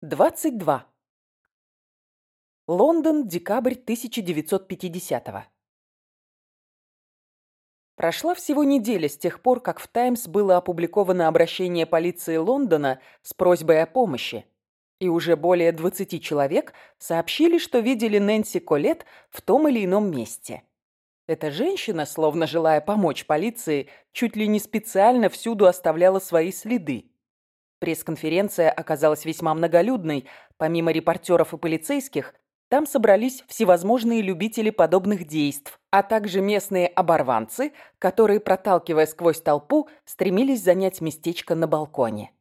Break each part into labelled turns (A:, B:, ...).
A: 22. Лондон, декабрь 1950-го. Прошла всего неделя с тех пор, как в «Таймс» было опубликовано обращение полиции Лондона с просьбой о помощи, и уже более 20 человек сообщили, что видели Нэнси Колет в том или ином месте. Эта женщина, словно желая помочь полиции, чуть ли не специально всюду оставляла свои следы. Пресс-конференция оказалась весьма многолюдной. Помимо репортеров и полицейских, там собрались всевозможные любители подобных действий, а также местные оборванцы, которые, проталкивая сквозь толпу, стремились занять местечко на балконе.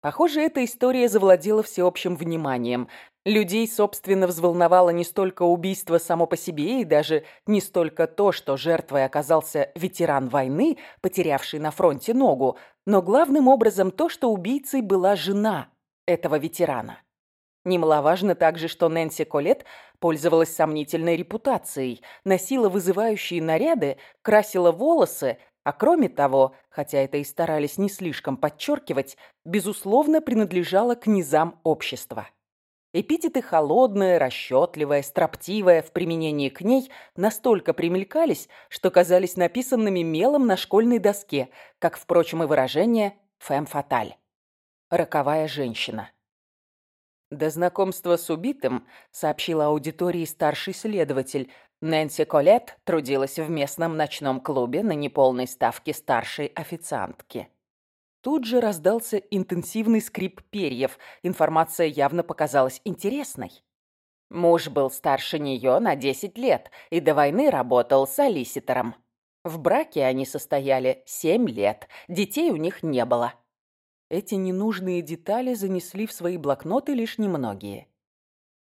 A: Похоже, эта история завладела всеобщим вниманием. Людей, собственно, взволновало не столько убийство само по себе и даже не столько то, что жертвой оказался ветеран войны, потерявший на фронте ногу, но главным образом то, что убийцей была жена этого ветерана. Немаловажно также, что Нэнси Колет пользовалась сомнительной репутацией, носила вызывающие наряды, красила волосы, а кроме того, хотя это и старались не слишком подчеркивать, безусловно принадлежала к низам общества. Эпитеты холодная, расчетливая, строптивая в применении к ней настолько примелькались, что казались написанными мелом на школьной доске, как, впрочем, и выражение «фэм фаталь» – «роковая женщина». До знакомства с убитым, сообщила аудитории старший следователь, Нэнси Колет трудилась в местном ночном клубе на неполной ставке старшей официантки. Тут же раздался интенсивный скрип перьев. Информация явно показалась интересной. Муж был старше нее на 10 лет и до войны работал солиситором. В браке они состояли 7 лет, детей у них не было. Эти ненужные детали занесли в свои блокноты лишь немногие.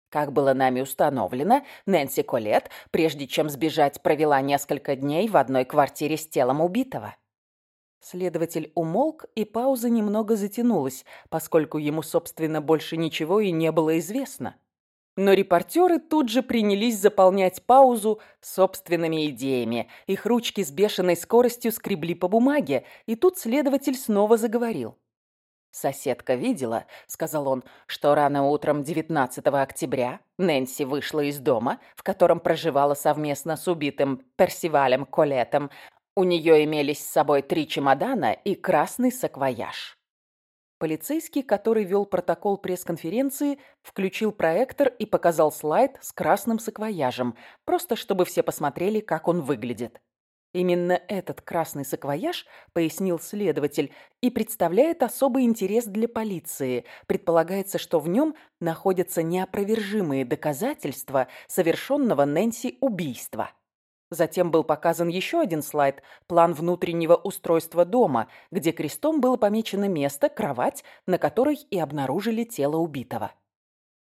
A: Как было нами установлено, Нэнси Колет, прежде чем сбежать, провела несколько дней в одной квартире с телом убитого. Следователь умолк, и пауза немного затянулась, поскольку ему, собственно, больше ничего и не было известно. Но репортеры тут же принялись заполнять паузу собственными идеями. Их ручки с бешеной скоростью скребли по бумаге, и тут следователь снова заговорил. «Соседка видела», — сказал он, — «что рано утром 19 октября Нэнси вышла из дома, в котором проживала совместно с убитым Персивалем Колетом. У нее имелись с собой три чемодана и красный саквояж». Полицейский, который вел протокол пресс-конференции, включил проектор и показал слайд с красным саквояжем, просто чтобы все посмотрели, как он выглядит. Именно этот красный саквояж, пояснил следователь, и представляет особый интерес для полиции. Предполагается, что в нем находятся неопровержимые доказательства совершенного Нэнси убийства. Затем был показан еще один слайд – план внутреннего устройства дома, где крестом было помечено место, кровать, на которой и обнаружили тело убитого.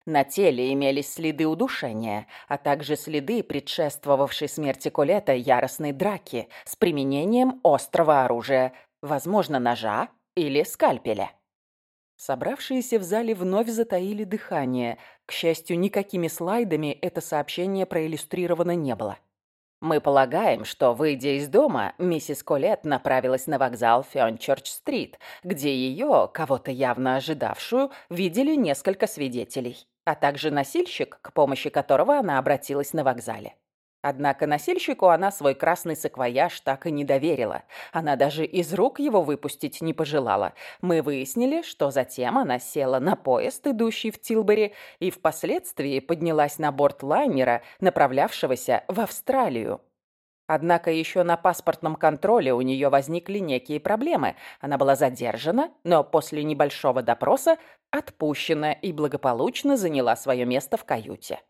A: На теле имелись следы удушения, а также следы предшествовавшей смерти Колета яростной драки с применением острого оружия, возможно, ножа или скальпеля. Собравшиеся в зале вновь затаили дыхание. К счастью, никакими слайдами это сообщение проиллюстрировано не было. Мы полагаем, что, выйдя из дома, миссис Колет направилась на вокзал Фёнчерч-стрит, где ее, кого-то явно ожидавшую, видели несколько свидетелей а также носильщик, к помощи которого она обратилась на вокзале. Однако носильщику она свой красный саквояж так и не доверила. Она даже из рук его выпустить не пожелала. Мы выяснили, что затем она села на поезд, идущий в Тилбери, и впоследствии поднялась на борт лайнера, направлявшегося в Австралию. Однако еще на паспортном контроле у нее возникли некие проблемы. Она была задержана, но после небольшого допроса отпущена и благополучно заняла свое место в каюте.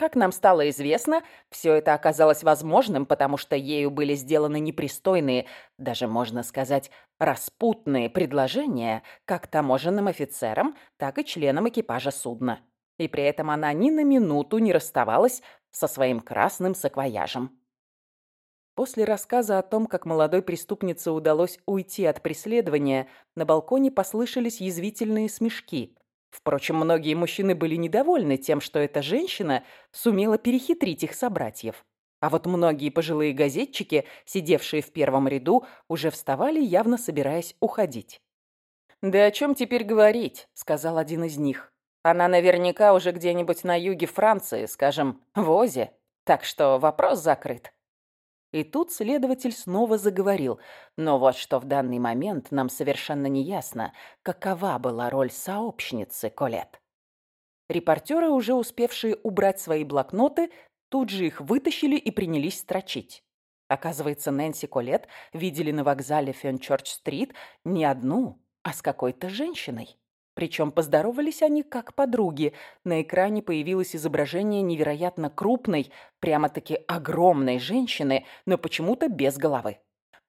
A: Как нам стало известно, все это оказалось возможным, потому что ею были сделаны непристойные, даже можно сказать, распутные предложения как таможенным офицерам, так и членам экипажа судна. И при этом она ни на минуту не расставалась со своим красным саквояжем. После рассказа о том, как молодой преступнице удалось уйти от преследования, на балконе послышались язвительные смешки. Впрочем, многие мужчины были недовольны тем, что эта женщина сумела перехитрить их собратьев. А вот многие пожилые газетчики, сидевшие в первом ряду, уже вставали, явно собираясь уходить. «Да о чем теперь говорить?» – сказал один из них. Она наверняка уже где-нибудь на юге Франции, скажем, в Озе. Так что вопрос закрыт. И тут следователь снова заговорил. Но вот что в данный момент нам совершенно не ясно, какова была роль сообщницы Колет. Репортеры, уже успевшие убрать свои блокноты, тут же их вытащили и принялись строчить. Оказывается, Нэнси Колет видели на вокзале Фенчорч-стрит не одну, а с какой-то женщиной. Причем поздоровались они как подруги. На экране появилось изображение невероятно крупной, прямо-таки огромной женщины, но почему-то без головы.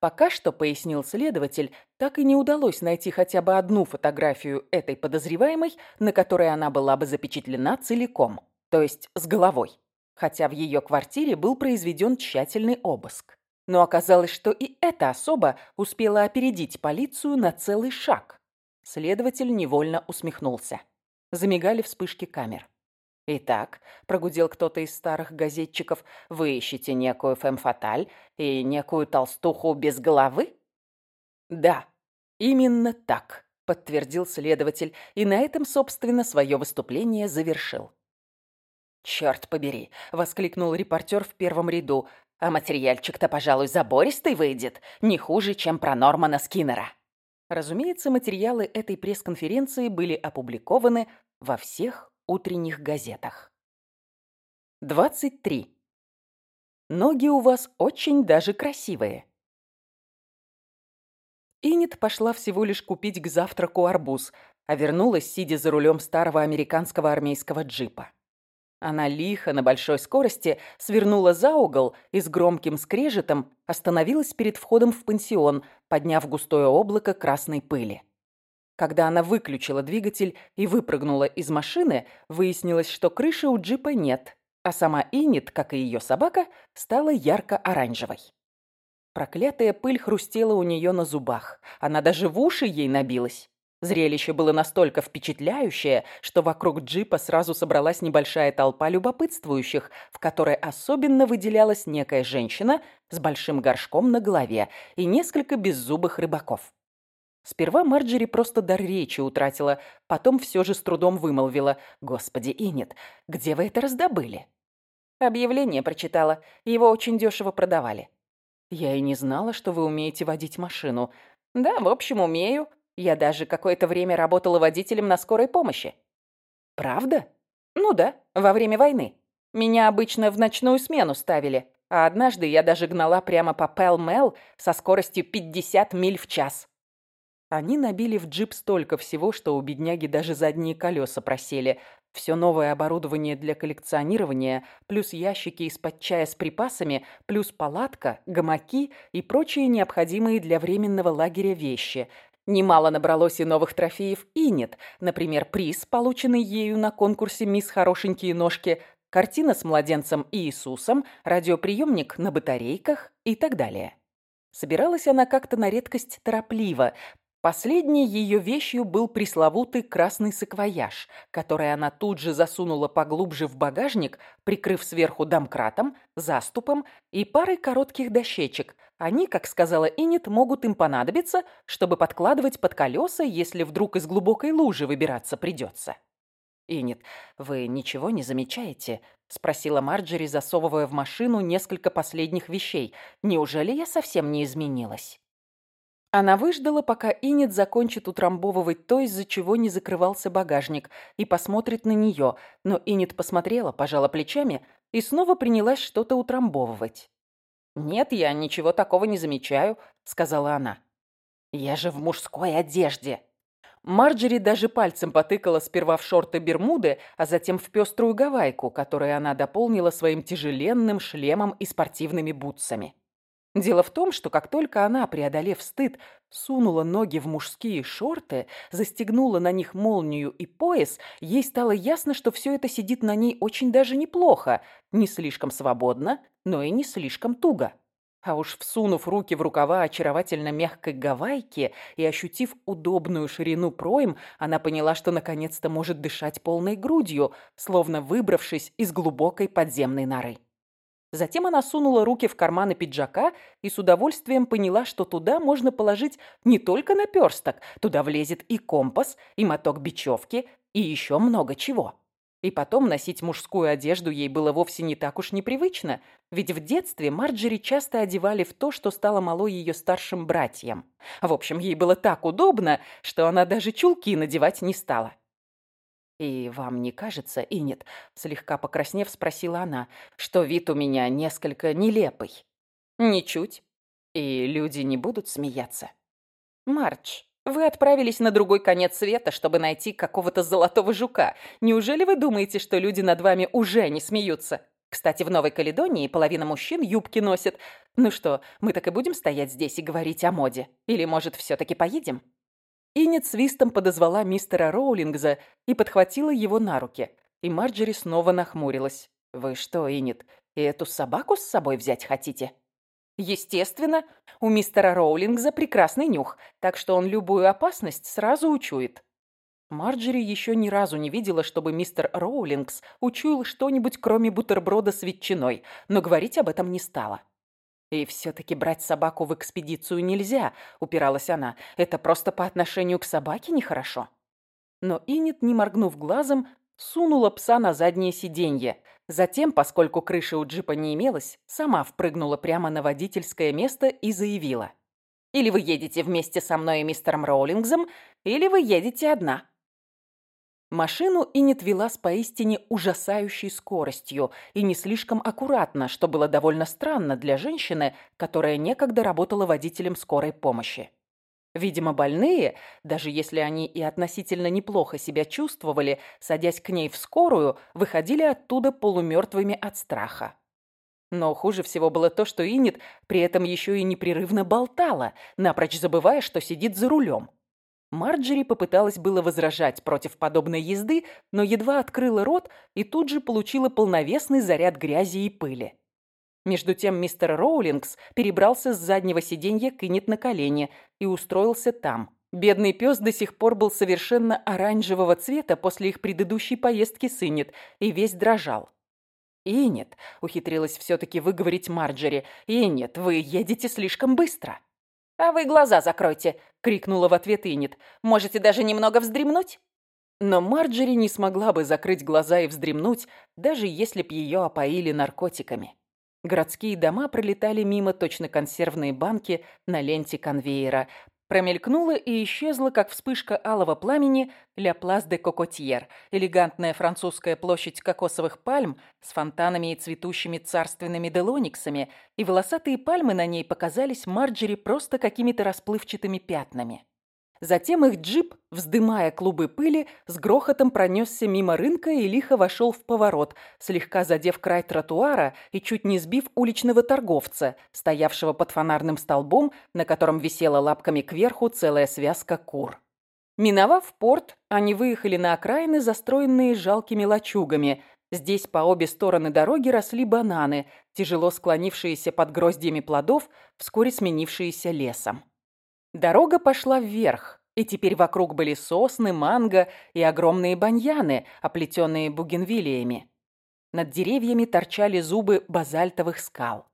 A: Пока что, пояснил следователь, так и не удалось найти хотя бы одну фотографию этой подозреваемой, на которой она была бы запечатлена целиком, то есть с головой. Хотя в ее квартире был произведен тщательный обыск. Но оказалось, что и эта особа успела опередить полицию на целый шаг. Следователь невольно усмехнулся. Замигали вспышки камер. «Итак», — прогудел кто-то из старых газетчиков, «вы ищете некую фемфаталь и некую толстуху без головы?» «Да, именно так», — подтвердил следователь, и на этом, собственно, свое выступление завершил. «Черт побери!» — воскликнул репортер в первом ряду. «А материальчик-то, пожалуй, забористый выйдет, не хуже, чем про Нормана Скиннера». Разумеется, материалы этой пресс-конференции были опубликованы во всех утренних газетах. 23. Ноги у вас очень даже красивые. Инет пошла всего лишь купить к завтраку арбуз, а вернулась, сидя за рулем старого американского армейского джипа. Она лихо на большой скорости свернула за угол и с громким скрежетом остановилась перед входом в пансион, подняв густое облако красной пыли. Когда она выключила двигатель и выпрыгнула из машины, выяснилось, что крыши у джипа нет, а сама Инит, как и ее собака, стала ярко-оранжевой. Проклятая пыль хрустела у нее на зубах. Она даже в уши ей набилась. Зрелище было настолько впечатляющее, что вокруг джипа сразу собралась небольшая толпа любопытствующих, в которой особенно выделялась некая женщина с большим горшком на голове и несколько беззубых рыбаков. Сперва Марджери просто дар речи утратила, потом все же с трудом вымолвила «Господи, Инет, где вы это раздобыли?» Объявление прочитала, его очень дешево продавали. «Я и не знала, что вы умеете водить машину». «Да, в общем, умею», я даже какое-то время работала водителем на скорой помощи. Правда? Ну да, во время войны. Меня обычно в ночную смену ставили, а однажды я даже гнала прямо по Пэл-Мэл со скоростью 50 миль в час. Они набили в джип столько всего, что у бедняги даже задние колеса просели. Все новое оборудование для коллекционирования, плюс ящики из-под чая с припасами, плюс палатка, гамаки и прочие необходимые для временного лагеря вещи. Немало набралось и новых трофеев и нет. Например, приз, полученный ею на конкурсе «Мисс Хорошенькие ножки», картина с младенцем Иисусом, радиоприемник на батарейках и так далее. Собиралась она как-то на редкость торопливо, Последней ее вещью был пресловутый красный саквояж, который она тут же засунула поглубже в багажник, прикрыв сверху домкратом, заступом и парой коротких дощечек. Они, как сказала Инет, могут им понадобиться, чтобы подкладывать под колеса, если вдруг из глубокой лужи выбираться придется. «Инет, вы ничего не замечаете?» — спросила Марджери, засовывая в машину несколько последних вещей. «Неужели я совсем не изменилась?» Она выждала, пока Инет закончит утрамбовывать то, из-за чего не закрывался багажник, и посмотрит на нее, но Инет посмотрела, пожала плечами и снова принялась что-то утрамбовывать. «Нет, я ничего такого не замечаю», — сказала она. «Я же в мужской одежде». Марджери даже пальцем потыкала сперва в шорты Бермуды, а затем в пеструю гавайку, которую она дополнила своим тяжеленным шлемом и спортивными бутсами. Дело в том, что как только она, преодолев стыд, сунула ноги в мужские шорты, застегнула на них молнию и пояс, ей стало ясно, что все это сидит на ней очень даже неплохо, не слишком свободно, но и не слишком туго. А уж всунув руки в рукава очаровательно мягкой гавайки и ощутив удобную ширину пройм, она поняла, что наконец-то может дышать полной грудью, словно выбравшись из глубокой подземной норы. Затем она сунула руки в карманы пиджака и с удовольствием поняла, что туда можно положить не только наперсток, туда влезет и компас, и моток бечевки, и еще много чего. И потом носить мужскую одежду ей было вовсе не так уж непривычно, ведь в детстве Марджери часто одевали в то, что стало мало ее старшим братьям. В общем, ей было так удобно, что она даже чулки надевать не стала. «И вам не кажется, и нет?» — слегка покраснев, спросила она, что вид у меня несколько нелепый. «Ничуть. И люди не будут смеяться». «Мардж, вы отправились на другой конец света, чтобы найти какого-то золотого жука. Неужели вы думаете, что люди над вами уже не смеются? Кстати, в Новой Каледонии половина мужчин юбки носит. Ну что, мы так и будем стоять здесь и говорить о моде? Или, может, все-таки поедем?» Иннет свистом подозвала мистера Роулингза и подхватила его на руки. И Марджери снова нахмурилась. «Вы что, Иннет, и эту собаку с собой взять хотите?» Естественно, у мистера Роулингза прекрасный нюх, так что он любую опасность сразу учует. Марджери еще ни разу не видела, чтобы мистер Роулингс учуял что-нибудь, кроме бутерброда с ветчиной, но говорить об этом не стала. «И все-таки брать собаку в экспедицию нельзя», — упиралась она. «Это просто по отношению к собаке нехорошо». Но Иннет, не моргнув глазом, сунула пса на заднее сиденье. Затем, поскольку крыши у джипа не имелось, сама впрыгнула прямо на водительское место и заявила. «Или вы едете вместе со мной и мистером Роулингзом, или вы едете одна». Машину Иннет вела с поистине ужасающей скоростью и не слишком аккуратно, что было довольно странно для женщины, которая некогда работала водителем скорой помощи. Видимо, больные, даже если они и относительно неплохо себя чувствовали, садясь к ней в скорую, выходили оттуда полумертвыми от страха. Но хуже всего было то, что Иннет при этом еще и непрерывно болтала, напрочь забывая, что сидит за рулем. Марджери попыталась было возражать против подобной езды, но едва открыла рот и тут же получила полновесный заряд грязи и пыли. Между тем мистер Роулингс перебрался с заднего сиденья к Иннет на колени и устроился там. Бедный пес до сих пор был совершенно оранжевого цвета после их предыдущей поездки с Иннет и весь дрожал. «Иннет», — ухитрилась все-таки выговорить Марджери, «Иннет, вы едете слишком быстро». «А вы глаза закройте!» — крикнула в ответ Иннет. «Можете даже немного вздремнуть?» Но Марджери не смогла бы закрыть глаза и вздремнуть, даже если б ее опоили наркотиками. Городские дома пролетали мимо точно консервные банки на ленте конвейера. Промелькнула и исчезла, как вспышка алого пламени, Ля Плас де Кокотьер, элегантная французская площадь кокосовых пальм с фонтанами и цветущими царственными делониксами, и волосатые пальмы на ней показались Марджери просто какими-то расплывчатыми пятнами. Затем их джип, вздымая клубы пыли, с грохотом пронесся мимо рынка и лихо вошел в поворот, слегка задев край тротуара и чуть не сбив уличного торговца, стоявшего под фонарным столбом, на котором висела лапками кверху целая связка кур. Миновав порт, они выехали на окраины, застроенные жалкими лачугами. Здесь по обе стороны дороги росли бананы, тяжело склонившиеся под гроздьями плодов, вскоре сменившиеся лесом. Дорога пошла вверх, и теперь вокруг были сосны, манго и огромные баньяны, оплетенные бугенвилиями. Над деревьями торчали зубы базальтовых скал.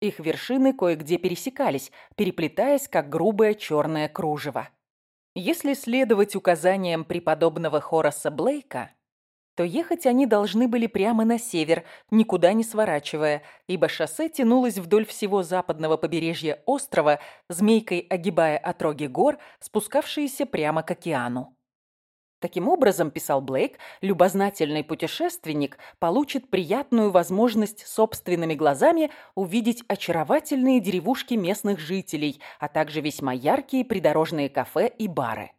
A: Их вершины кое-где пересекались, переплетаясь, как грубое черное кружево. Если следовать указаниям преподобного Хораса Блейка, то ехать они должны были прямо на север, никуда не сворачивая, ибо шоссе тянулось вдоль всего западного побережья острова, змейкой огибая отроги гор, спускавшиеся прямо к океану. Таким образом, писал Блейк, любознательный путешественник получит приятную возможность собственными глазами увидеть очаровательные деревушки местных жителей, а также весьма яркие придорожные кафе и бары.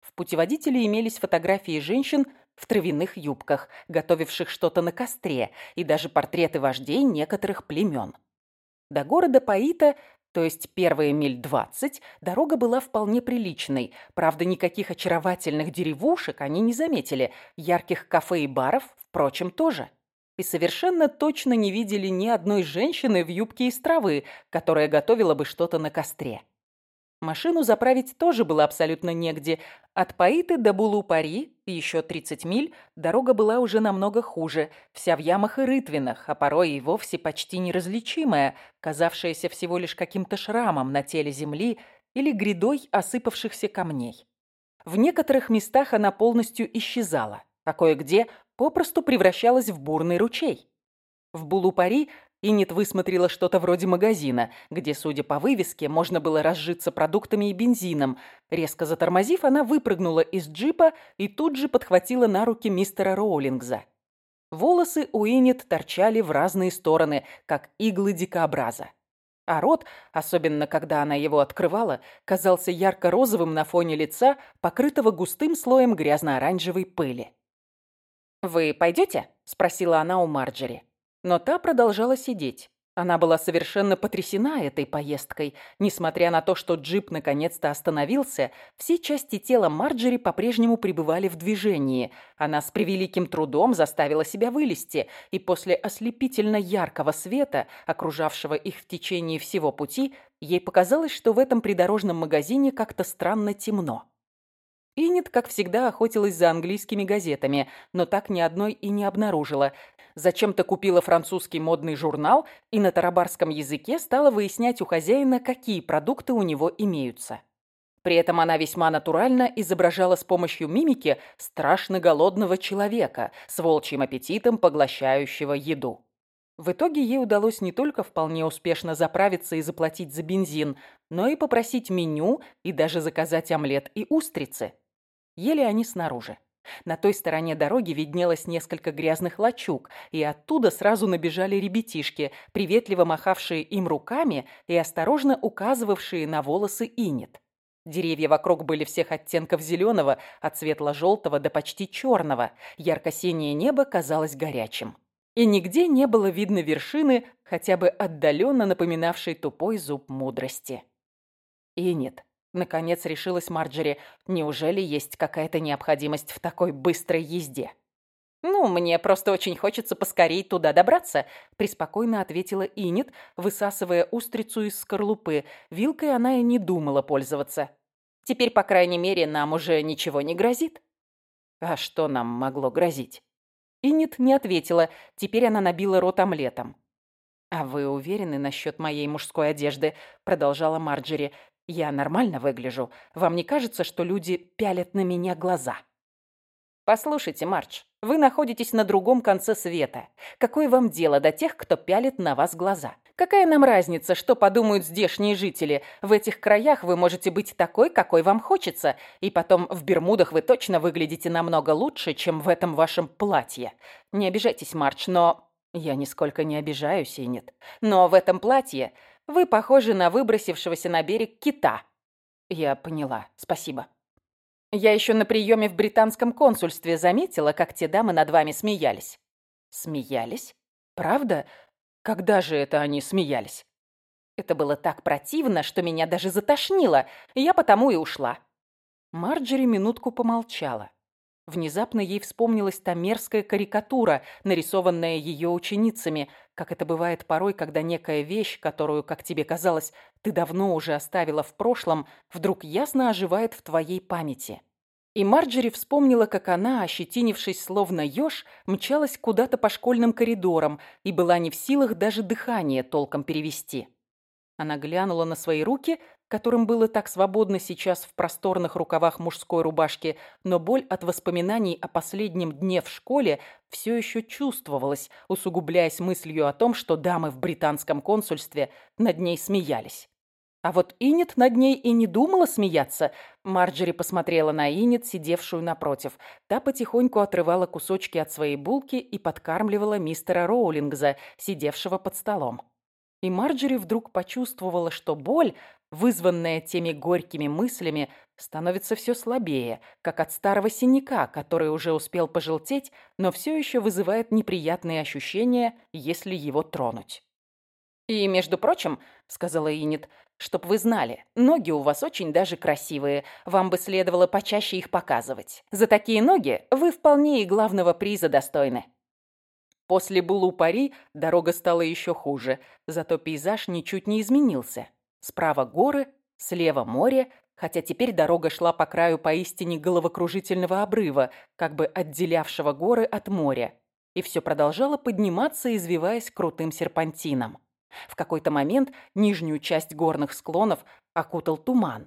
A: В путеводителе имелись фотографии женщин, в травяных юбках, готовивших что-то на костре, и даже портреты вождей некоторых племен. До города Паита, то есть первые миль двадцать, дорога была вполне приличной. Правда, никаких очаровательных деревушек они не заметили, ярких кафе и баров, впрочем, тоже. И совершенно точно не видели ни одной женщины в юбке из травы, которая готовила бы что-то на костре. Машину заправить тоже было абсолютно негде. От Паиты до Булу-Пари, еще 30 миль, дорога была уже намного хуже, вся в ямах и рытвинах, а порой и вовсе почти неразличимая, казавшаяся всего лишь каким-то шрамом на теле земли или грядой осыпавшихся камней. В некоторых местах она полностью исчезала, а кое-где попросту превращалась в бурный ручей. В Булупари Иннет высмотрела что-то вроде магазина, где, судя по вывеске, можно было разжиться продуктами и бензином. Резко затормозив, она выпрыгнула из джипа и тут же подхватила на руки мистера Роулингза. Волосы у Иннет торчали в разные стороны, как иглы дикообраза. А рот, особенно когда она его открывала, казался ярко-розовым на фоне лица, покрытого густым слоем грязно-оранжевой пыли. «Вы пойдете?» – спросила она у Марджери. Но та продолжала сидеть. Она была совершенно потрясена этой поездкой. Несмотря на то, что джип наконец-то остановился, все части тела Марджери по-прежнему пребывали в движении. Она с превеликим трудом заставила себя вылезти, и после ослепительно яркого света, окружавшего их в течение всего пути, ей показалось, что в этом придорожном магазине как-то странно темно. Иннет, как всегда, охотилась за английскими газетами, но так ни одной и не обнаружила. Зачем-то купила французский модный журнал и на тарабарском языке стала выяснять у хозяина, какие продукты у него имеются. При этом она весьма натурально изображала с помощью мимики страшно голодного человека с волчьим аппетитом, поглощающего еду. В итоге ей удалось не только вполне успешно заправиться и заплатить за бензин, но и попросить меню и даже заказать омлет и устрицы. Ели они снаружи. На той стороне дороги виднелось несколько грязных лачуг, и оттуда сразу набежали ребятишки, приветливо махавшие им руками и осторожно указывавшие на волосы инет. Деревья вокруг были всех оттенков зеленого, от светло-желтого до почти черного. Ярко-синее небо казалось горячим. И нигде не было видно вершины, хотя бы отдаленно напоминавшей тупой зуб мудрости. Инет. Наконец решилась Марджери. Неужели есть какая-то необходимость в такой быстрой езде? «Ну, мне просто очень хочется поскорей туда добраться», – преспокойно ответила Инет, высасывая устрицу из скорлупы. Вилкой она и не думала пользоваться. «Теперь, по крайней мере, нам уже ничего не грозит». «А что нам могло грозить?» Инет не ответила. Теперь она набила рот омлетом. «А вы уверены насчет моей мужской одежды?» – продолжала Марджери. Я нормально выгляжу. Вам не кажется, что люди пялят на меня глаза? Послушайте, Марч, вы находитесь на другом конце света. Какое вам дело до тех, кто пялит на вас глаза? Какая нам разница, что подумают здешние жители? В этих краях вы можете быть такой, какой вам хочется, и потом в Бермудах вы точно выглядите намного лучше, чем в этом вашем платье. Не обижайтесь, Марч, но... Я нисколько не обижаюсь, и нет. Но в этом платье вы похожи на выбросившегося на берег кита». «Я поняла. Спасибо». «Я еще на приеме в британском консульстве заметила, как те дамы над вами смеялись». «Смеялись? Правда? Когда же это они смеялись?» Это было так противно, что меня даже затошнило, и я потому и ушла. Марджери минутку помолчала. Внезапно ей вспомнилась та мерзкая карикатура, нарисованная ее ученицами, как это бывает порой, когда некая вещь, которую, как тебе казалось, ты давно уже оставила в прошлом, вдруг ясно оживает в твоей памяти. И Марджери вспомнила, как она, ощетинившись словно еж, мчалась куда-то по школьным коридорам и была не в силах даже дыхание толком перевести. Она глянула на свои руки которым было так свободно сейчас в просторных рукавах мужской рубашки, но боль от воспоминаний о последнем дне в школе все еще чувствовалась, усугубляясь мыслью о том, что дамы в британском консульстве над ней смеялись. А вот Инет над ней и не думала смеяться. Марджери посмотрела на Инет, сидевшую напротив. Та потихоньку отрывала кусочки от своей булки и подкармливала мистера Роулингза, сидевшего под столом. И Марджери вдруг почувствовала, что боль, вызванная теми горькими мыслями, становится все слабее, как от старого синяка, который уже успел пожелтеть, но все еще вызывает неприятные ощущения, если его тронуть. «И, между прочим, — сказала Инет, — чтоб вы знали, ноги у вас очень даже красивые, вам бы следовало почаще их показывать. За такие ноги вы вполне и главного приза достойны». После Булу-Пари дорога стала еще хуже, зато пейзаж ничуть не изменился. Справа горы, слева море, хотя теперь дорога шла по краю поистине головокружительного обрыва, как бы отделявшего горы от моря, и все продолжало подниматься, извиваясь крутым серпантином. В какой-то момент нижнюю часть горных склонов окутал туман.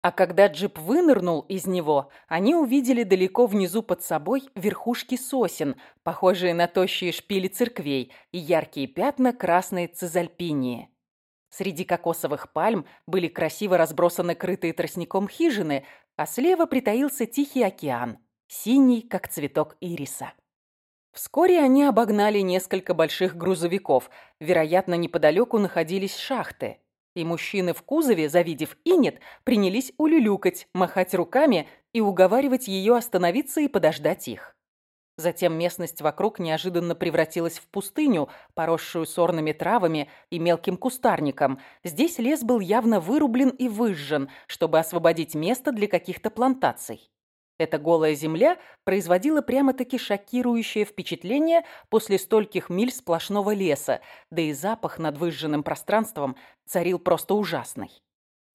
A: А когда джип вынырнул из него, они увидели далеко внизу под собой верхушки сосен, похожие на тощие шпили церквей и яркие пятна красной цизальпинии. Среди кокосовых пальм были красиво разбросаны крытые тростником хижины, а слева притаился Тихий океан, синий, как цветок ириса. Вскоре они обогнали несколько больших грузовиков. Вероятно, неподалеку находились шахты. И мужчины в кузове, завидев Инет, принялись улюлюкать, махать руками и уговаривать ее остановиться и подождать их. Затем местность вокруг неожиданно превратилась в пустыню, поросшую сорными травами и мелким кустарником. Здесь лес был явно вырублен и выжжен, чтобы освободить место для каких-то плантаций. Эта голая земля производила прямо-таки шокирующее впечатление после стольких миль сплошного леса, да и запах над выжженным пространством царил просто ужасный.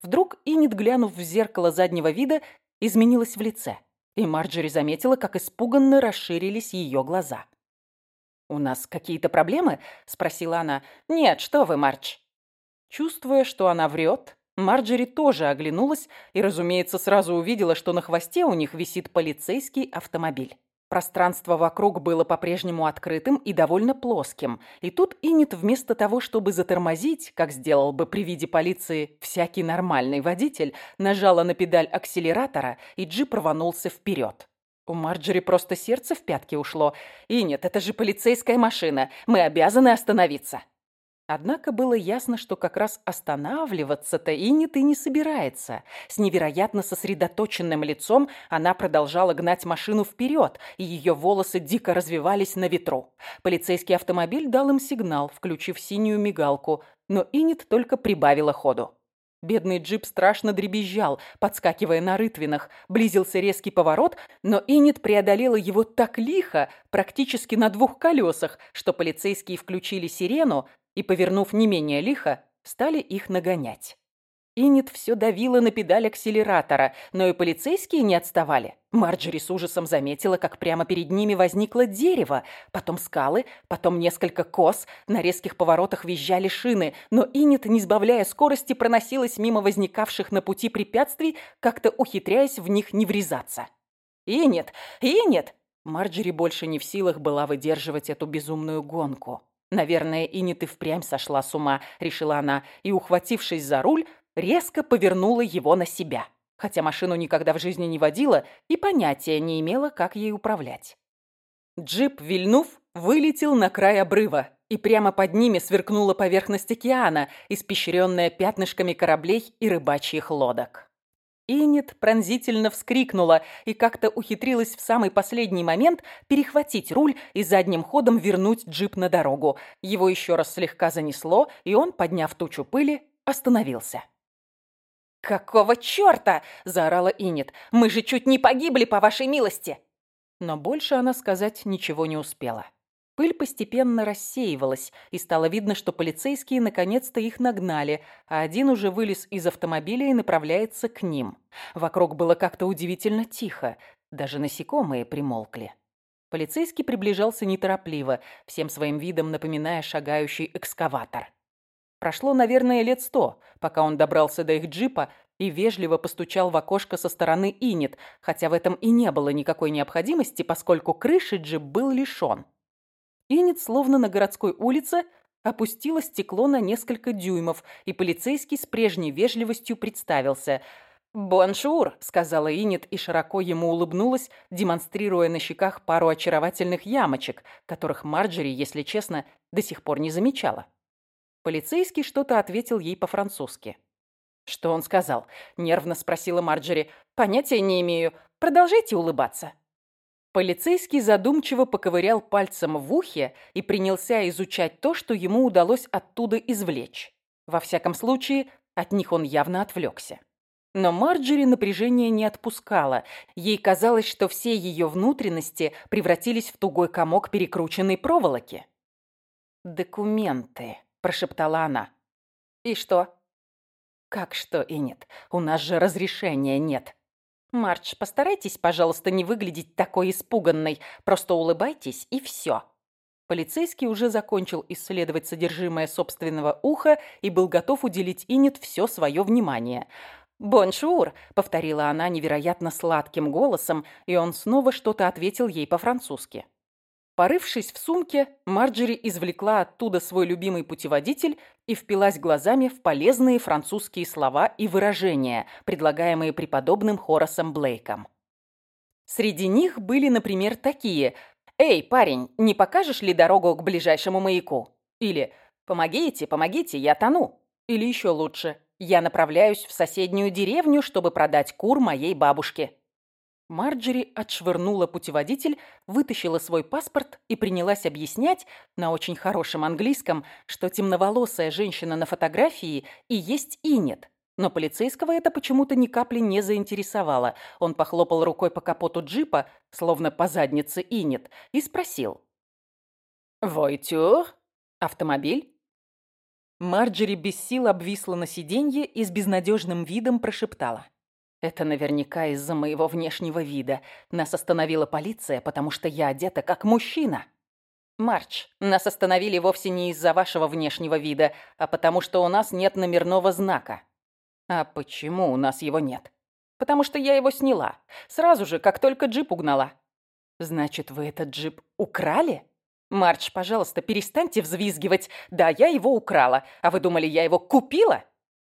A: Вдруг Иннет, глянув в зеркало заднего вида, изменилась в лице, и Марджери заметила, как испуганно расширились ее глаза. «У нас какие-то проблемы?» – спросила она. «Нет, что вы, Мардж». Чувствуя, что она врет, Марджери тоже оглянулась и, разумеется, сразу увидела, что на хвосте у них висит полицейский автомобиль. Пространство вокруг было по-прежнему открытым и довольно плоским. И тут Иннет вместо того, чтобы затормозить, как сделал бы при виде полиции всякий нормальный водитель, нажала на педаль акселератора, и джип рванулся вперед. У Марджери просто сердце в пятки ушло. «Иннет, это же полицейская машина. Мы обязаны остановиться». Однако было ясно, что как раз останавливаться-то и не собирается. С невероятно сосредоточенным лицом она продолжала гнать машину вперед, и ее волосы дико развивались на ветру. Полицейский автомобиль дал им сигнал, включив синюю мигалку, но Иннет только прибавила ходу. Бедный джип страшно дребезжал, подскакивая на рытвинах. Близился резкий поворот, но Иннет преодолела его так лихо, практически на двух колесах, что полицейские включили сирену, и, повернув не менее лихо, стали их нагонять. Иннет все давила на педаль акселератора, но и полицейские не отставали. Марджери с ужасом заметила, как прямо перед ними возникло дерево, потом скалы, потом несколько кос, на резких поворотах визжали шины, но Иннет, не сбавляя скорости, проносилась мимо возникавших на пути препятствий, как-то ухитряясь в них не врезаться. «Иннет! Иннет!» Марджери больше не в силах была выдерживать эту безумную гонку. «Наверное, и не ты впрямь сошла с ума», — решила она, и, ухватившись за руль, резко повернула его на себя. Хотя машину никогда в жизни не водила и понятия не имела, как ей управлять. Джип, вильнув, вылетел на край обрыва, и прямо под ними сверкнула поверхность океана, испещренная пятнышками кораблей и рыбачьих лодок. Иннет пронзительно вскрикнула и как-то ухитрилась в самый последний момент перехватить руль и задним ходом вернуть джип на дорогу. Его еще раз слегка занесло, и он, подняв тучу пыли, остановился. «Какого черта?» – заорала Иннет. «Мы же чуть не погибли, по вашей милости!» Но больше она сказать ничего не успела. Пыль постепенно рассеивалась, и стало видно, что полицейские наконец-то их нагнали, а один уже вылез из автомобиля и направляется к ним. Вокруг было как-то удивительно тихо, даже насекомые примолкли. Полицейский приближался неторопливо, всем своим видом напоминая шагающий экскаватор. Прошло, наверное, лет сто, пока он добрался до их джипа и вежливо постучал в окошко со стороны Инет, хотя в этом и не было никакой необходимости, поскольку крыши джип был лишен. Инет, словно на городской улице, опустило стекло на несколько дюймов, и полицейский с прежней вежливостью представился. «Бонжур», — сказала Инет и широко ему улыбнулась, демонстрируя на щеках пару очаровательных ямочек, которых Марджери, если честно, до сих пор не замечала. Полицейский что-то ответил ей по-французски. «Что он сказал?» — нервно спросила Марджери. «Понятия не имею. Продолжайте улыбаться». Полицейский задумчиво поковырял пальцем в ухе и принялся изучать то, что ему удалось оттуда извлечь. Во всяком случае, от них он явно отвлекся. Но Марджери напряжение не отпускало. Ей казалось, что все ее внутренности превратились в тугой комок перекрученной проволоки. «Документы», – прошептала она. «И что?» Как что и нет? У нас же разрешения нет. Марч, постарайтесь, пожалуйста, не выглядеть такой испуганной. Просто улыбайтесь и все. Полицейский уже закончил исследовать содержимое собственного уха и был готов уделить Инет все свое внимание. «Боншур», — повторила она невероятно сладким голосом, и он снова что-то ответил ей по-французски. Порывшись в сумке, Марджери извлекла оттуда свой любимый путеводитель и впилась глазами в полезные французские слова и выражения, предлагаемые преподобным Хорасом Блейком. Среди них были, например, такие «Эй, парень, не покажешь ли дорогу к ближайшему маяку?» Или «Помогите, помогите, я тону». Или еще лучше «Я направляюсь в соседнюю деревню, чтобы продать кур моей бабушке». Марджери отшвырнула путеводитель, вытащила свой паспорт и принялась объяснять на очень хорошем английском, что темноволосая женщина на фотографии и есть Инет, но полицейского это почему-то ни капли не заинтересовало. Он похлопал рукой по капоту джипа, словно по заднице Инет, и спросил. «Войтюр? Автомобиль?» Марджери без сил обвисла на сиденье и с безнадежным видом прошептала. «Это наверняка из-за моего внешнего вида. Нас остановила полиция, потому что я одета как мужчина». «Марч, нас остановили вовсе не из-за вашего внешнего вида, а потому что у нас нет номерного знака. А почему у нас его нет? Потому что я его сняла. Сразу же, как только джип угнала. Значит, вы этот джип украли? Марч, пожалуйста, перестаньте взвизгивать. Да, я его украла. А вы думали, я его купила?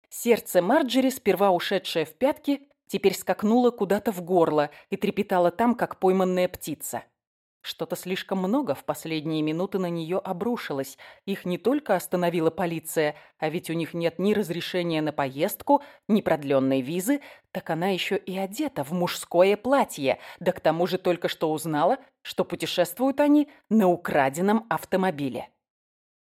A: Сердце Марджери, сперва ушедшее в пятки, теперь скакнуло куда-то в горло и трепетало там, как пойманная птица. Что-то слишком много в последние минуты на нее обрушилось. Их не только остановила полиция, а ведь у них нет ни разрешения на поездку, ни продленной визы, так она еще и одета в мужское платье, да к тому же только что узнала, что путешествуют они на украденном автомобиле.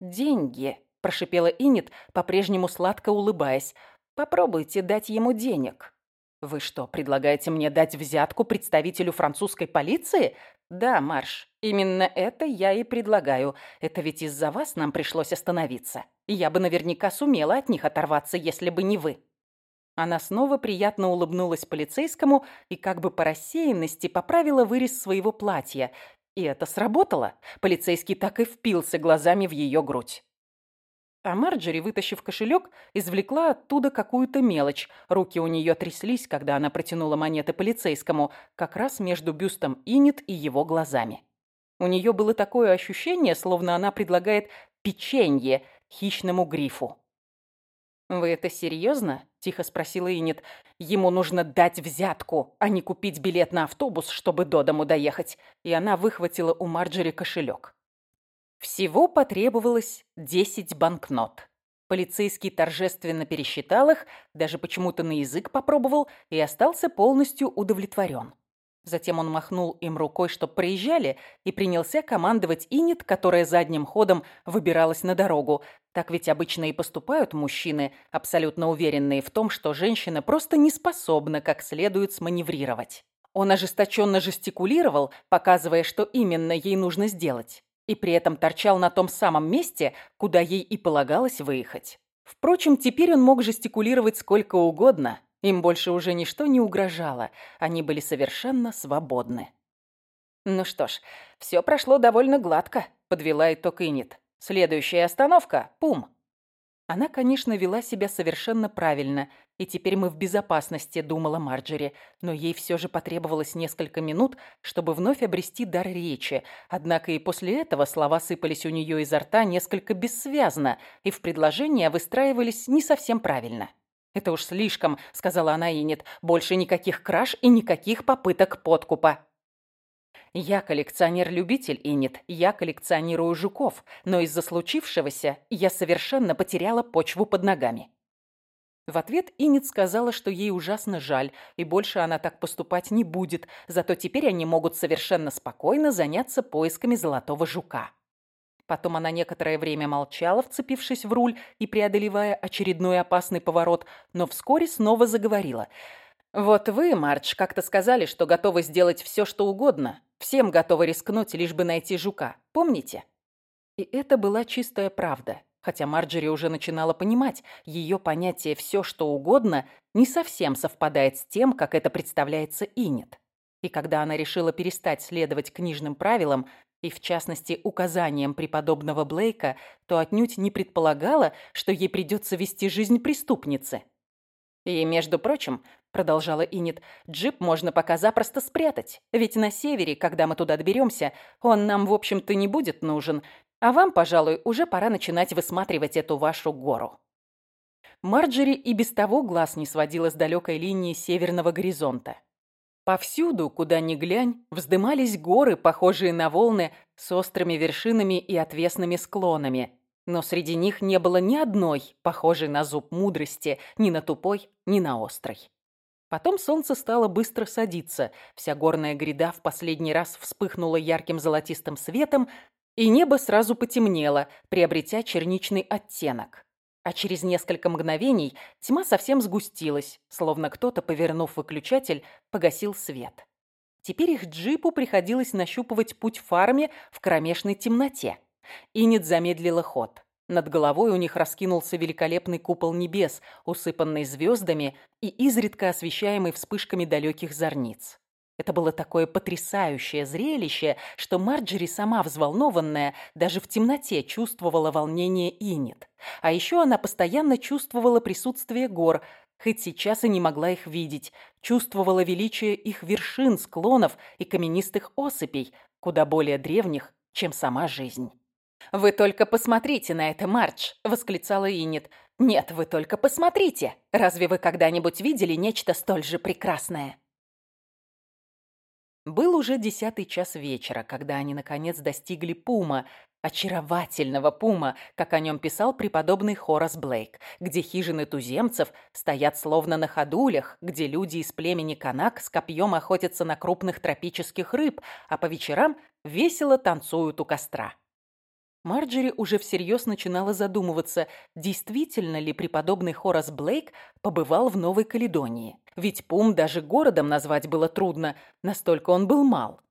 A: «Деньги», – прошипела Инет, по-прежнему сладко улыбаясь. «Попробуйте дать ему денег». «Вы что, предлагаете мне дать взятку представителю французской полиции?» «Да, Марш, именно это я и предлагаю. Это ведь из-за вас нам пришлось остановиться. Я бы наверняка сумела от них оторваться, если бы не вы». Она снова приятно улыбнулась полицейскому и как бы по рассеянности поправила вырез своего платья. И это сработало. Полицейский так и впился глазами в ее грудь. А Марджери, вытащив кошелек, извлекла оттуда какую-то мелочь. Руки у нее тряслись, когда она протянула монеты полицейскому, как раз между бюстом Инит и его глазами. У нее было такое ощущение, словно она предлагает печенье хищному грифу. «Вы это серьезно?» – тихо спросила Инит. «Ему нужно дать взятку, а не купить билет на автобус, чтобы до дому доехать». И она выхватила у Марджери кошелек. Всего потребовалось 10 банкнот. Полицейский торжественно пересчитал их, даже почему-то на язык попробовал и остался полностью удовлетворен. Затем он махнул им рукой, чтоб проезжали, и принялся командовать Инет, которая задним ходом выбиралась на дорогу. Так ведь обычно и поступают мужчины, абсолютно уверенные в том, что женщина просто не способна как следует сманеврировать. Он ожесточенно жестикулировал, показывая, что именно ей нужно сделать и при этом торчал на том самом месте, куда ей и полагалось выехать. Впрочем, теперь он мог жестикулировать сколько угодно, им больше уже ничто не угрожало, они были совершенно свободны. «Ну что ж, все прошло довольно гладко», — подвела итог Инит. «Следующая остановка — Пум». Она, конечно, вела себя совершенно правильно, и теперь мы в безопасности, думала Марджери, но ей все же потребовалось несколько минут, чтобы вновь обрести дар речи. Однако и после этого слова сыпались у нее изо рта несколько бессвязно, и в предложения выстраивались не совсем правильно. «Это уж слишком», — сказала она Инет, — «больше никаких краж и никаких попыток подкупа». Я коллекционер-любитель, Инет, я коллекционирую жуков, но из-за случившегося я совершенно потеряла почву под ногами. В ответ Инет сказала, что ей ужасно жаль, и больше она так поступать не будет, зато теперь они могут совершенно спокойно заняться поисками золотого жука. Потом она некоторое время молчала, вцепившись в руль и преодолевая очередной опасный поворот, но вскоре снова заговорила. «Вот вы, Мардж, как-то сказали, что готовы сделать все, что угодно, Всем готовы рискнуть, лишь бы найти жука. Помните? И это была чистая правда. хотя Марджери уже начинала понимать, ее понятие «все, что угодно» не совсем совпадает с тем, как это представляется Инет. И когда она решила перестать следовать книжным правилам, и в частности указаниям преподобного Блейка, то отнюдь не предполагала, что ей придется вести жизнь преступницы. И, между прочим, продолжала Инит, джип можно пока запросто спрятать, ведь на севере, когда мы туда доберемся, он нам, в общем-то, не будет нужен, а вам, пожалуй, уже пора начинать высматривать эту вашу гору. Марджери и без того глаз не сводила с далекой линии северного горизонта. Повсюду, куда ни глянь, вздымались горы, похожие на волны, с острыми вершинами и отвесными склонами. Но среди них не было ни одной, похожей на зуб мудрости, ни на тупой, ни на острой. Потом солнце стало быстро садиться, вся горная гряда в последний раз вспыхнула ярким золотистым светом, и небо сразу потемнело, приобретя черничный оттенок а через несколько мгновений тьма совсем сгустилась, словно кто-то, повернув выключатель, погасил свет. Теперь их джипу приходилось нащупывать путь фарме в кромешной темноте. Инет замедлила ход. Над головой у них раскинулся великолепный купол небес, усыпанный звездами и изредка освещаемый вспышками далеких зорниц. Это было такое потрясающее зрелище, что Марджери, сама взволнованная, даже в темноте чувствовала волнение Инет. А еще она постоянно чувствовала присутствие гор, хоть сейчас и не могла их видеть, чувствовала величие их вершин, склонов и каменистых осыпей, куда более древних, чем сама жизнь. «Вы только посмотрите на это, Мардж!» — восклицала Инет. «Нет, вы только посмотрите! Разве вы когда-нибудь видели нечто столь же прекрасное?» Был уже десятый час вечера, когда они, наконец, достигли Пума, очаровательного Пума, как о нем писал преподобный Хорас Блейк, где хижины туземцев стоят словно на ходулях, где люди из племени Канак с копьем охотятся на крупных тропических рыб, а по вечерам весело танцуют у костра. Марджери уже всерьез начинала задумываться, действительно ли преподобный Хорас Блейк побывал в Новой Каледонии. Ведь Пум даже городом назвать было трудно, настолько он был мал.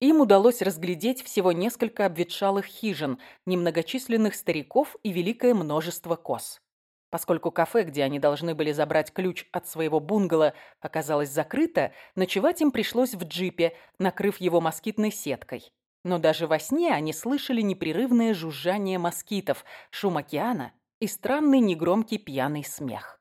A: Им удалось разглядеть всего несколько обветшалых хижин, немногочисленных стариков и великое множество коз. Поскольку кафе, где они должны были забрать ключ от своего бунгало, оказалось закрыто, ночевать им пришлось в джипе, накрыв его москитной сеткой. Но даже во сне они слышали непрерывное жужжание москитов, шум океана и странный негромкий пьяный смех.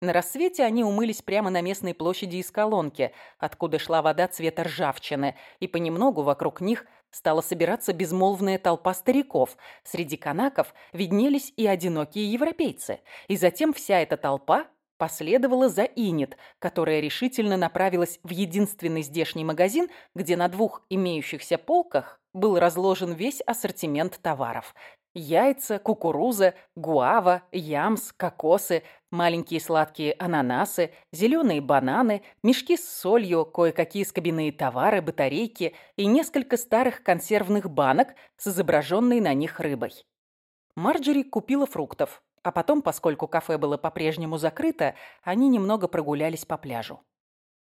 A: На рассвете они умылись прямо на местной площади из колонки, откуда шла вода цвета ржавчины, и понемногу вокруг них стала собираться безмолвная толпа стариков. Среди канаков виднелись и одинокие европейцы. И затем вся эта толпа последовала за Инет, которая решительно направилась в единственный здешний магазин, где на двух имеющихся полках был разложен весь ассортимент товаров. Яйца, кукуруза, гуава, ямс, кокосы, маленькие сладкие ананасы, зеленые бананы, мешки с солью, кое-какие скобяные товары, батарейки и несколько старых консервных банок с изображенной на них рыбой. Марджери купила фруктов, а потом, поскольку кафе было по-прежнему закрыто, они немного прогулялись по пляжу.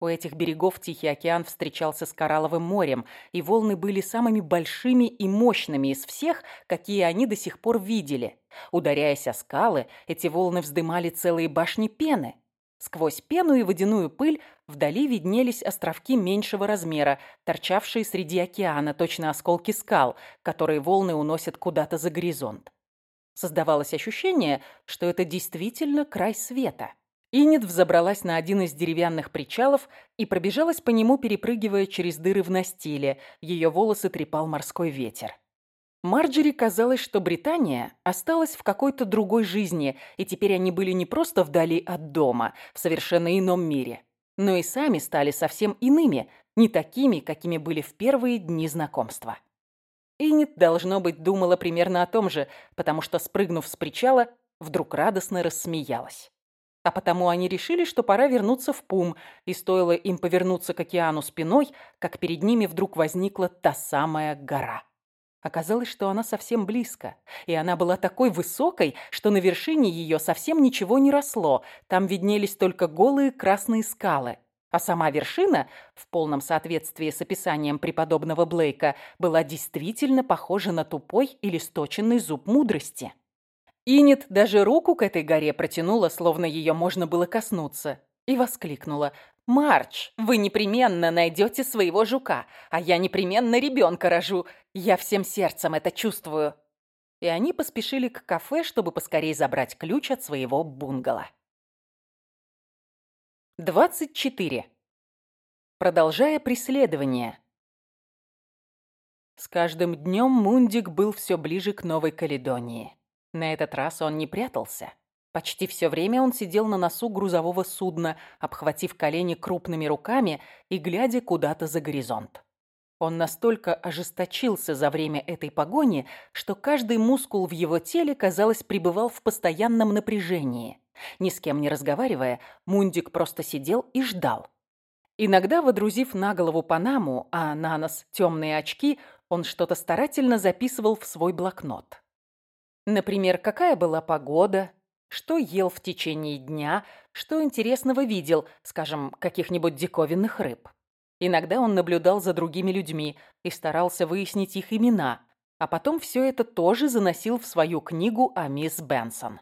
A: У этих берегов Тихий океан встречался с Коралловым морем, и волны были самыми большими и мощными из всех, какие они до сих пор видели. Ударяясь о скалы, эти волны вздымали целые башни пены. Сквозь пену и водяную пыль вдали виднелись островки меньшего размера, торчавшие среди океана, точно осколки скал, которые волны уносят куда-то за горизонт. Создавалось ощущение, что это действительно край света. Инет взобралась на один из деревянных причалов и пробежалась по нему, перепрыгивая через дыры в настиле. Ее волосы трепал морской ветер. Марджери казалось, что Британия осталась в какой-то другой жизни, и теперь они были не просто вдали от дома, в совершенно ином мире, но и сами стали совсем иными, не такими, какими были в первые дни знакомства. Иннет, должно быть, думала примерно о том же, потому что, спрыгнув с причала, вдруг радостно рассмеялась. А потому они решили, что пора вернуться в Пум, и стоило им повернуться к океану спиной, как перед ними вдруг возникла та самая гора. Оказалось, что она совсем близко, и она была такой высокой, что на вершине ее совсем ничего не росло, там виднелись только голые красные скалы – а сама вершина, в полном соответствии с описанием преподобного Блейка, была действительно похожа на тупой или сточенный зуб мудрости. Инет даже руку к этой горе протянула, словно ее можно было коснуться, и воскликнула. «Марч, вы непременно найдете своего жука, а я непременно ребенка рожу. Я всем сердцем это чувствую». И они поспешили к кафе, чтобы поскорее забрать ключ от своего бунгало. 24. Продолжая преследование. С каждым днем Мундик был все ближе к Новой Каледонии. На этот раз он не прятался. Почти все время он сидел на носу грузового судна, обхватив колени крупными руками и глядя куда-то за горизонт. Он настолько ожесточился за время этой погони, что каждый мускул в его теле, казалось, пребывал в постоянном напряжении. Ни с кем не разговаривая, Мундик просто сидел и ждал. Иногда, водрузив на голову панаму, а на нос темные очки, он что-то старательно записывал в свой блокнот. Например, какая была погода, что ел в течение дня, что интересного видел, скажем, каких-нибудь диковинных рыб. Иногда он наблюдал за другими людьми и старался выяснить их имена, а потом все это тоже заносил в свою книгу о мисс Бенсон.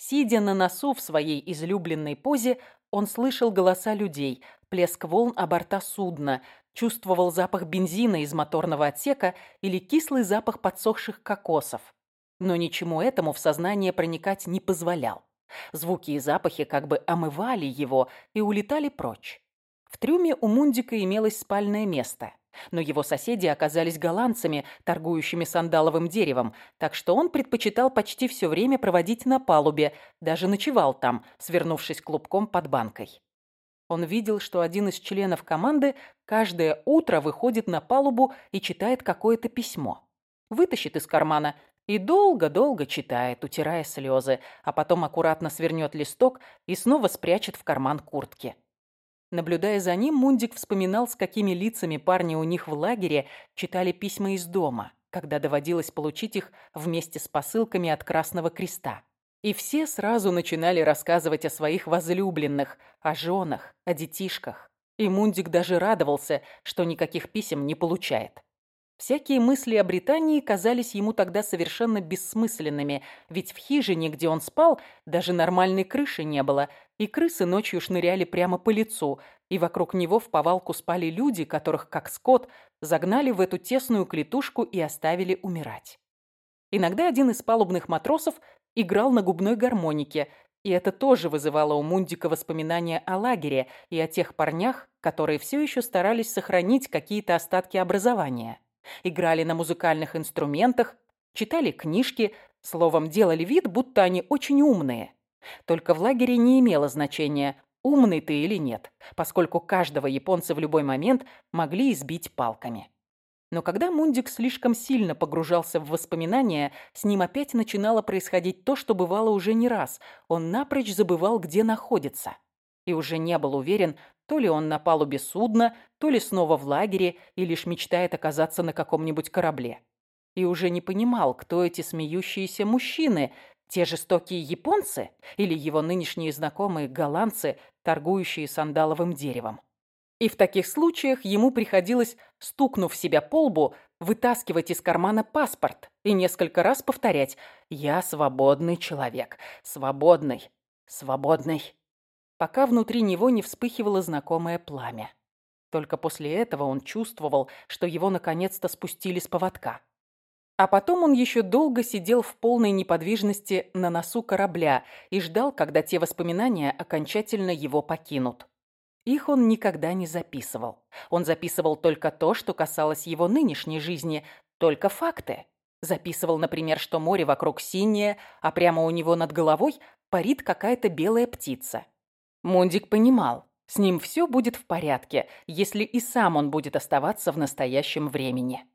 A: Сидя на носу в своей излюбленной позе, он слышал голоса людей, плеск волн о борта судна, чувствовал запах бензина из моторного отсека или кислый запах подсохших кокосов. Но ничему этому в сознание проникать не позволял. Звуки и запахи как бы омывали его и улетали прочь. В трюме у Мундика имелось спальное место, но его соседи оказались голландцами, торгующими сандаловым деревом, так что он предпочитал почти все время проводить на палубе, даже ночевал там, свернувшись клубком под банкой. Он видел, что один из членов команды каждое утро выходит на палубу и читает какое-то письмо. Вытащит из кармана и долго-долго читает, утирая слезы, а потом аккуратно свернет листок и снова спрячет в карман куртки. Наблюдая за ним, Мундик вспоминал, с какими лицами парни у них в лагере читали письма из дома, когда доводилось получить их вместе с посылками от Красного Креста. И все сразу начинали рассказывать о своих возлюбленных, о женах, о детишках. И Мундик даже радовался, что никаких писем не получает. Всякие мысли о Британии казались ему тогда совершенно бессмысленными, ведь в хижине, где он спал, даже нормальной крыши не было, и крысы ночью шныряли прямо по лицу, и вокруг него в повалку спали люди, которых, как скот, загнали в эту тесную клетушку и оставили умирать. Иногда один из палубных матросов играл на губной гармонике, и это тоже вызывало у Мундика воспоминания о лагере и о тех парнях, которые все еще старались сохранить какие-то остатки образования. Играли на музыкальных инструментах, читали книжки, словом, делали вид, будто они очень умные. Только в лагере не имело значения, умный ты или нет, поскольку каждого японца в любой момент могли избить палками. Но когда Мундик слишком сильно погружался в воспоминания, с ним опять начинало происходить то, что бывало уже не раз. Он напрочь забывал, где находится. И уже не был уверен, то ли он на палубе судна, то ли снова в лагере и лишь мечтает оказаться на каком-нибудь корабле. И уже не понимал, кто эти смеющиеся мужчины, те жестокие японцы или его нынешние знакомые голландцы, торгующие сандаловым деревом. И в таких случаях ему приходилось, стукнув себя по лбу, вытаскивать из кармана паспорт и несколько раз повторять «Я свободный человек, свободный, свободный», пока внутри него не вспыхивало знакомое пламя. Только после этого он чувствовал, что его наконец-то спустили с поводка. А потом он еще долго сидел в полной неподвижности на носу корабля и ждал, когда те воспоминания окончательно его покинут. Их он никогда не записывал. Он записывал только то, что касалось его нынешней жизни, только факты. Записывал, например, что море вокруг синее, а прямо у него над головой парит какая-то белая птица. Мундик понимал, с ним все будет в порядке, если и сам он будет оставаться в настоящем времени.